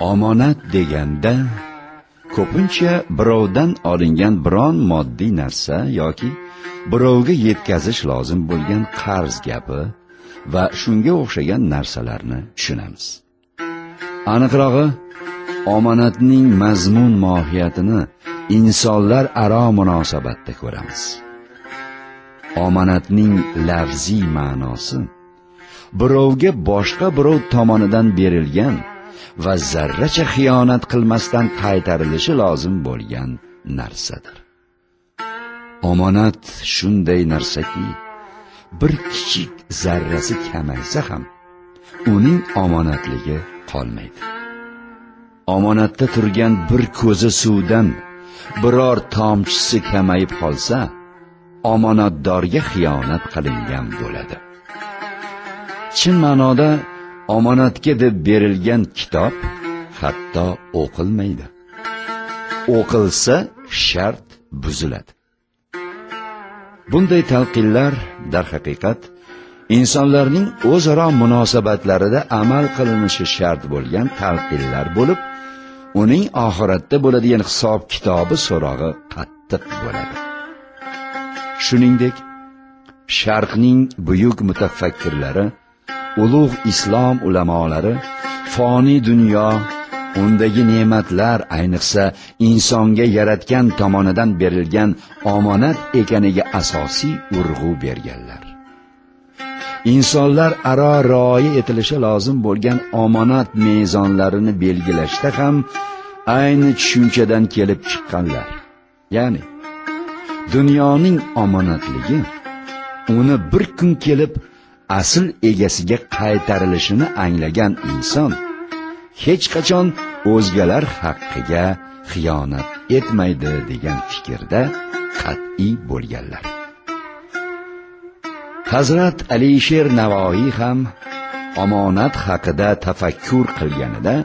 omonat deganda ko'pincha birovdan olingan biron moddiy narsa yoki birovga yetkazish lozim bo'lgan qarz gapi va shunga o'xshagan narsalarni tushunamiz. Aniqrog'i omonatning mazmun mohiyatini insonlar aro munosabatda ko'ramiz. Omonatning lafziy ma'nosi birovga boshqa birov tomonidan berilgan va zarracha xiyonat qilmasdan qaytarilishi lozim bo'lgan narsadir. Omonat shunday narsaki bir kichik zarrasi kamaysa ham uning omonatligi qolmaydi. Omonatda turgan bir ko'zi suvdan biror tomchisi kamayib qolsa omonatdorga xiyonat qilingan bo'ladi. Chin ma'noda omonatga deb berilgan kitob hatto o'qilmaydi. O'qilsa shart buziladi. Bunday talqinlar darhaqiqat insonlarning o'zaro munosabatlarida amal qilinishi shart bo'lgan talqinlar bo'lib uning oxiratda bo'ladigan hisob kitobi so'rog'i qattiq bo'ladi. Shuningdek sharqning buyuk mutafakkirlari ulug' islom ulamolari foniy dunyo undagi ne'matlar ayniqsa insonga yaratgan tomonidan berilgan omonat ekaniga asosiy urg'u berganlar. Insonlar aro rioya etilishi lozim bo'lgan omonat mezonlarini belgilashda ham ayni tushunchadan kelib chiqqanlar. Ya'ni dunyoning omonatligi uni bir kun kelib asl egasiga qaytarilishini anglagan inson hech qachon o'zgalar haqqiga xiyonat etmaydi degan fikrda qat'iy bo'lganlar. Hazrat alisher navoiy ham omonat haqida tafakkur qilganida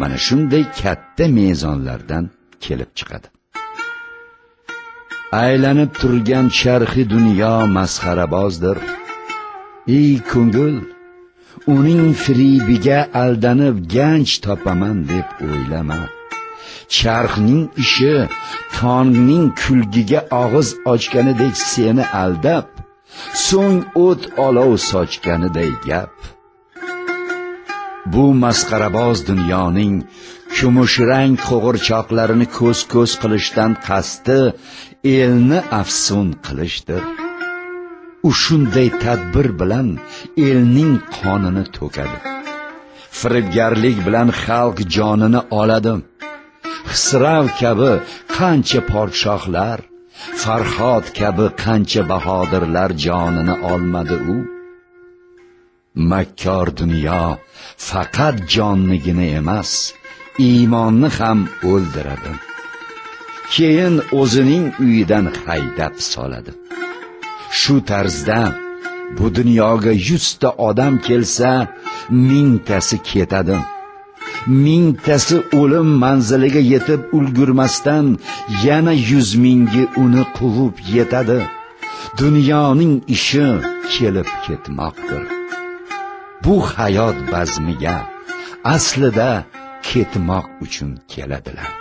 mana shunday katta mezonlardan kelib chiqadi. Aylanib turgan charxi dunyo masxarabozdir. Ey ko'ngil uning firibiga aldanib ganch topaman deb o'ylama. Charxning ishi tongning kulgiga og'iz ochganidek seni aldab so'ng o't olov sochganiday gap. Bu masxaraboz dunyoning kumushrang qo'g'irchoqlarini ko'z ko'z qilishdan qasdi elni afsun qilishdir. U shunday tadbir bilan elning qonini to'kadi. Firibgarlik bilan xalq jonini oladi. Hisrav kabi qancha podshohlar farhod kabi qancha bahodirlar jonini olmadi u. Makkor dunyo faqat jonnigina emas iymonni ham o'ldiradi. Keyin o'zining uyidan haydab soladi. Shu tarzda bu dunyoga yuzta odam kelsa mingtasi ketadi. Mingtasi o'lim manziliga yetib ulgurmasdan yana yuz mingi uni quvib yetadi. Dunyoning ishi kelib ketmoqdir. Bu hayot bazmiga aslida ketmoq uchun keladilar.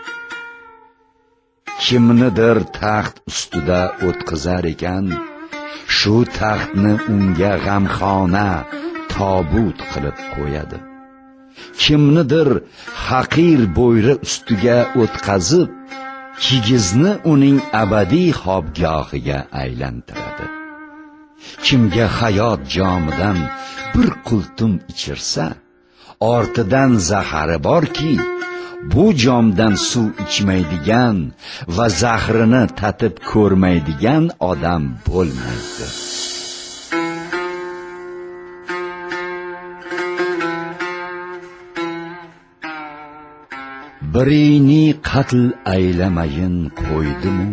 Kimnidir taxt ustida o'tqizar ekan shu taxtni unga g'amxona tobut qilib qo'yadi. Kimnidir haqir bo'yri ustiga o'tkazib kigizni uning abadiy xobgohiga aylantiradi. Kimga hayot jomidan bir qultum ichirsa ortidan zahari borki bu jomdan suv ichmaydigan va zahrini tatib ko'rmaydigan odam bo'lmaydi. Birini qatl aylamayin qo'ydimu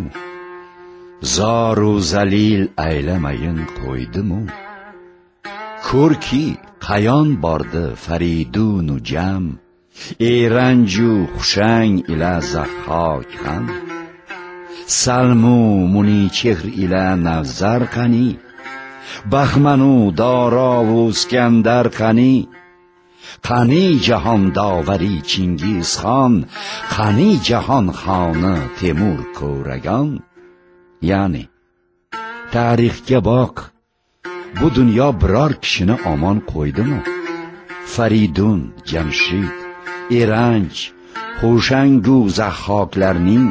zoru zalil aylamayin qo'ydimu ko'rki qayon bordi faridunu jam? Eranju xushang ila zahhok ham. Salmu munichehr ila navzar qani. Bahmanu dorovu iskandar qani qani jahon dovari chingizxon qani jahon xoni temur ko'ragon ya'ni tarixga boq bu dunyo biror kishini omon qo'ydimi? Faridun jamshid. Eranch xo'shangu zahhoklarning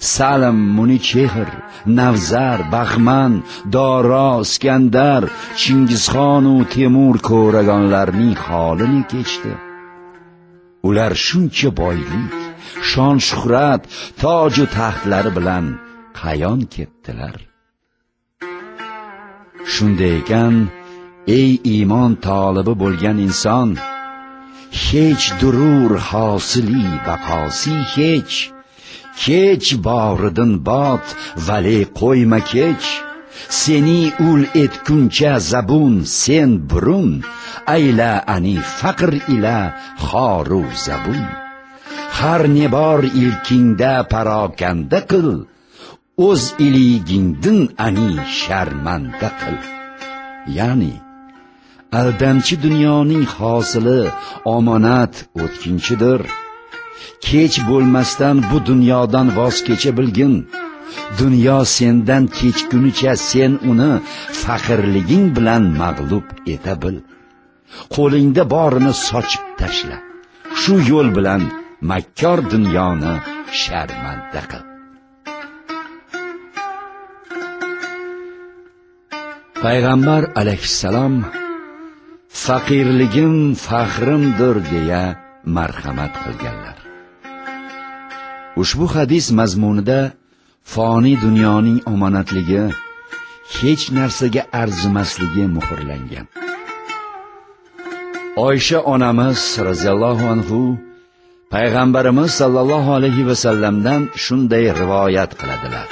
salm munichehr navzar baxman doro iskandar chingizxonu temur ko'ragonlarning holini kechdi. Ular shuncha boylik shon shuhrat toju taxtlari bilan qayon ketdilar. Shunday ekan ey iymon tolibi bo'lgan inson hech durur hosili baqosi hech. Kech boridin bot vale qo'yma kech. Seni ul etguncha zabun sen burun. Ayla ani faqr ila xoru zabun. Har nebor ilkingda parokanda qil. O'z iligingdin ani sharmanda qil. Ya'ni aldamchi dunyoning hosili omonat o'tkinchidir. Kech bo'lmasdan bu dunyodan voz kecha bilgin. Dunyo sendan kechgunicha sen uni faxrliging bilan mag'lub eta bil. Qo'lingda borini sochib tashla. Shu yo'l bilan makkor dunyoni sharmanda qil. Payg'ambar alayhissalom faqirligim faxrimdir deya marhamat qilganlar. Ushbu hadis mazmunida foniy dunyoning omonatligi hech narsaga arzimasligi muhrlangan. Oysha onamiz roziyallohu anhu payg'ambarimiz sollallohu alayhi vasallamdan shunday rivoyat qiladilar.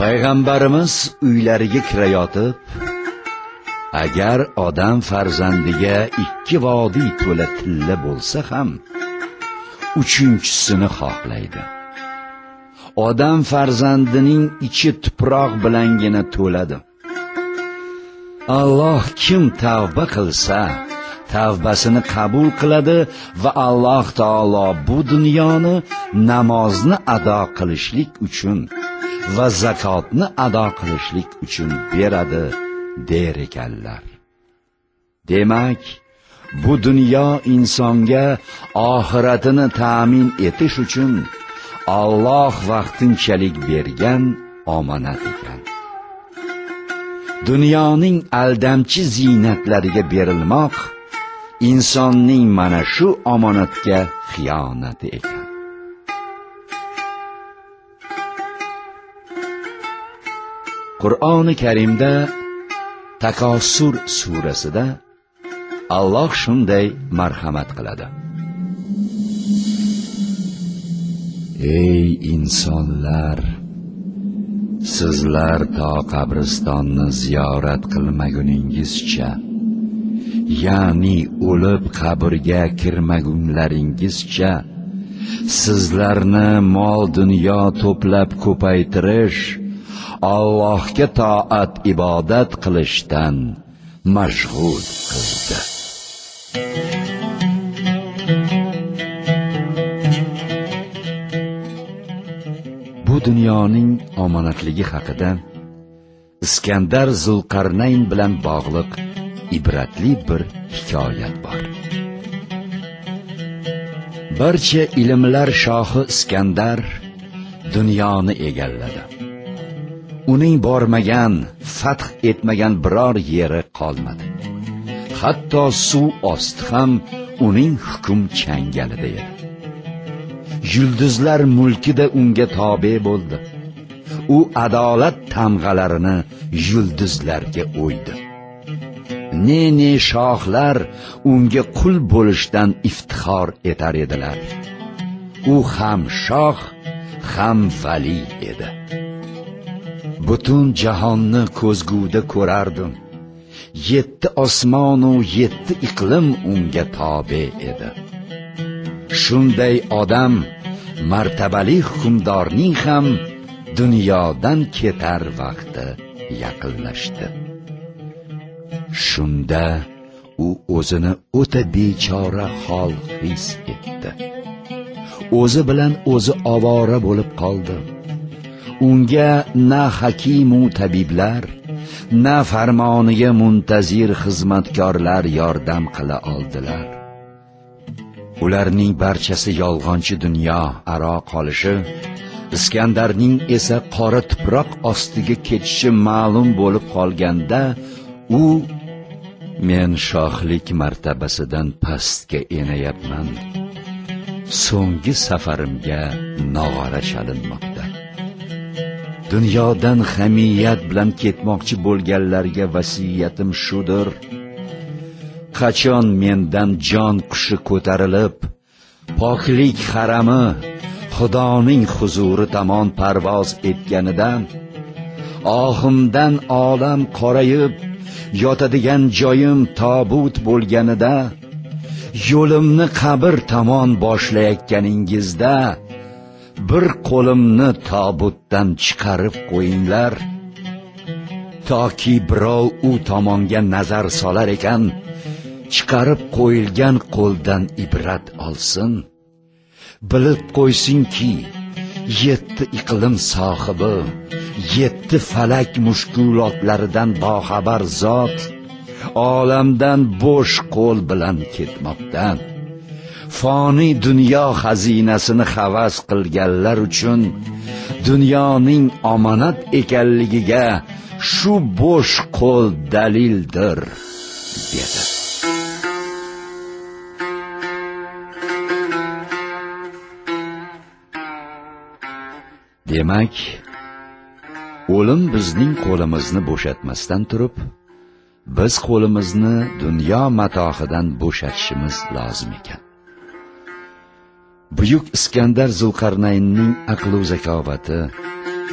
Payg'ambarimiz uylariga kirayotib agar odam farzandiga ikki vodiy to'la tilla bo'lsa ham uchinchisini xohlaydi. Odam farzandining ichi tuproq bilangina to'ladi. Alloh kim tavba qilsa tavbasini qabul qiladi va alloh taolo bu dunyoni namozni ado qilishlik uchun va zakotni ado qilishlik uchun beradi. Der ekanlar. Demak bu dunyo insonga oxiratini ta'min etish uchun Alloh vaqtinchalik bergan omonat ekan. Dunyoning aldamchi ziynatlariga berilmoq insonning mana shu omonatga xiyonati ekan. Qur'oni karimda takosur surasida alloh shunday marhamat qiladi. Ey insonlar sizlar to qabristonni ziyorat qilmaguningizcha ya'ni o'lib qabrga kirmagunlaringizcha sizlarni mol dunyo to'plab ko'paytirish Allohga toat ibodat qilishdan mashg'ul qildi. Bu dunyoning omonatligi haqida iskandar zulqarnayn bilan bog'liq ibratli bir hikoyat bor. Barcha ilmlar shohi iskandar dunyoni egalladi. Uning bormagan fath etmagan biror yeri qolmadi. Hatto suv osti ham uning hukm changalida edi. Yulduzlar mulkida unga tobe bo'ldi. U adolat tamg'alarini yulduzlarga o'ydi. Ne ne shohlar unga qul bo'lishdan iftixor etar edilar. U ham shoh ham vali edi. Butun jahonni ko'zguda ko'rardim. Yetti osmonu yetti iqlim unga tobe edi. Shunday odam martabali hukmdorning ham dunyodan ketar vaqti yaqinlashdi. Shunda u o'zini o'ta bechora hol his etdi. O'zi bilan o'zi ovora bo'lib qoldi. Unga na hakimu tabiblar na farmoniga muntazir xizmatkorlar yordam qila oldilar. Ularning barchasi yolg'onchi dunyo aro qolishi iskandarning esa qora tuproq ostiga ketishi ma'lum bo'lib qolganda u men shohlik martabasidan pastga enayapman so'nggi safarimga nog'ora chalinmoqda. Dunyodan hamiyat bilan ketmoqchi bo'lganlarga vasiyatim shudir. Qachon mendan jon qushi ko'tarilib poklik harami xudoning huzuri tomon parvoz etganidan ohimdan olam qorayib yotadigan joyim tobut bo'lganida yo'limni qabr tomon boshlayotganingizda bir qo'limni tobutdan chiqarib qo'yinglar toki birov u tomonga nazar solar ekan chiqarib qo'yilgan qo'ldan ibrat olsin. Bilib qo'ysinki yetti iqlim sohibi yetti falak mushkulotlaridan boxabar zot olamdan bo'sh qo'l bilan ketmoqda. Foniy dunyo xazinasini havas qilganlar uchun dunyoning omonat ekanligiga shu bo'sh qo'l dalildir dedi. Demak o'lim bizning qo'limizni bo'shatmasdan turib biz qo'limizni dunyo matohidan bo'shatishimiz lozim ekan. Buyuk iskandar zulqarnaynning aqlu zakovati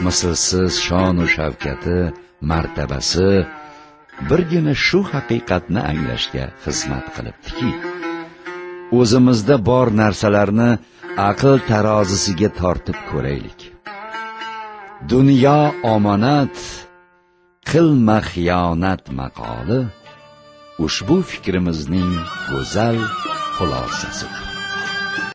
mislsiz shonu shavkati martabasi birgina shu haqiqatni anglashga xizmat qilibdiki o'zimizda bor narsalarni aql tarozisiga tortib ko'raylik. Dunyo omonat qilma xiyonat maqoli ushbu fikrimizning go'zal xulosasidir.